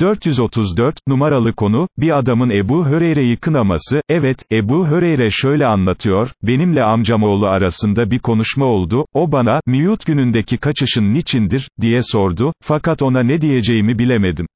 434, numaralı konu, bir adamın Ebu Höreyre'yi kınaması, evet, Ebu Höreyre şöyle anlatıyor, benimle amcamoğlu arasında bir konuşma oldu, o bana, Miyut günündeki kaçışın niçindir, diye sordu, fakat ona ne diyeceğimi bilemedim.